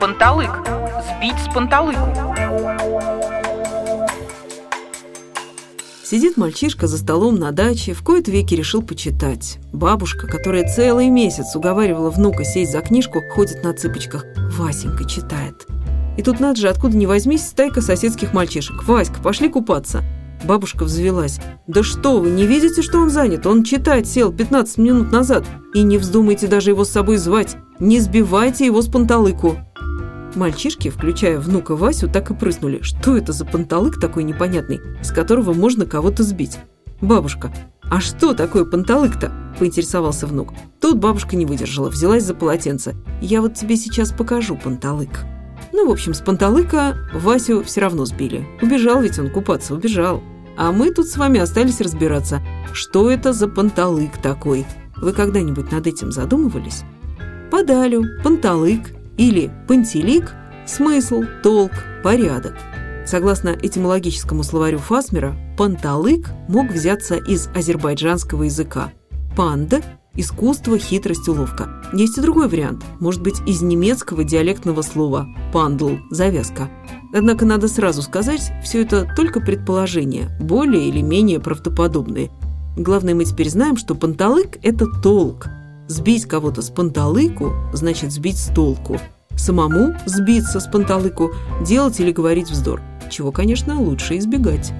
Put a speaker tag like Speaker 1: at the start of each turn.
Speaker 1: Панталык. Сбить с панталыку.
Speaker 2: Сидит мальчишка за столом на даче, в кои-то веки решил почитать. Бабушка, которая целый месяц уговаривала внука сесть за книжку, ходит на цыпочках. Васенька читает. И тут надо же, откуда ни возьмись, стайка соседских мальчишек. «Васька, пошли купаться!» Бабушка взвелась. «Да что вы, не видите, что он занят? Он читать сел 15 минут назад. И не вздумайте даже его с собой звать. Не сбивайте его с панталыку!» Мальчишки, включая внука Васю, так и прыснули. Что это за панталык такой непонятный, с которого можно кого-то сбить? «Бабушка, а что такое панталык-то?» – поинтересовался внук. Тут бабушка не выдержала, взялась за полотенце. «Я вот тебе сейчас покажу панталык». Ну, в общем, с панталыка Васю все равно сбили. Убежал ведь он купаться, убежал. А мы тут с вами остались разбираться, что это за панталык такой. Вы когда-нибудь над этим задумывались? Подалю, панталык или пантелик – смысл, толк, порядок. Согласно этимологическому словарю Фасмера, панталык мог взяться из азербайджанского языка. Панда – искусство, хитрость, уловка. Есть и другой вариант, может быть, из немецкого диалектного слова «пандл» – завязка. Однако надо сразу сказать, все это только предположения, более или менее правдоподобные. Главное, мы теперь знаем, что панталык – это толк – Сбить кого-то с панталыку значит сбить с толку. Самому сбиться с панталыку, делать или говорить вздор, чего, конечно, лучше избегать.